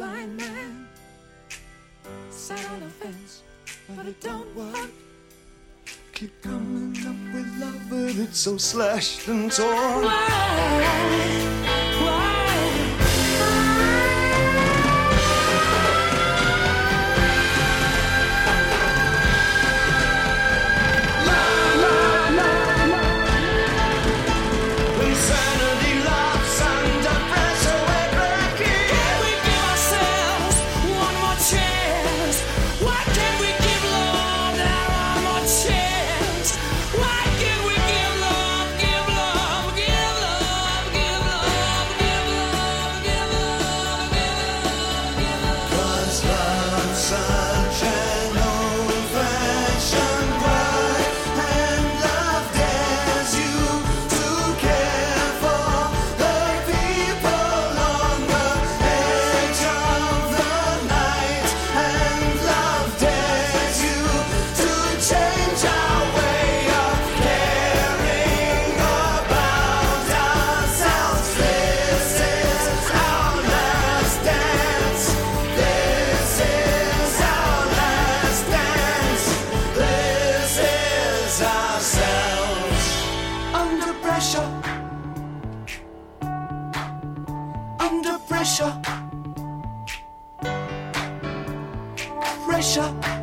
blind man sat on the fence, but it don't work. Keep coming up with love, but it's so slashed and torn. Why? pressure. Under pressure. Pressure.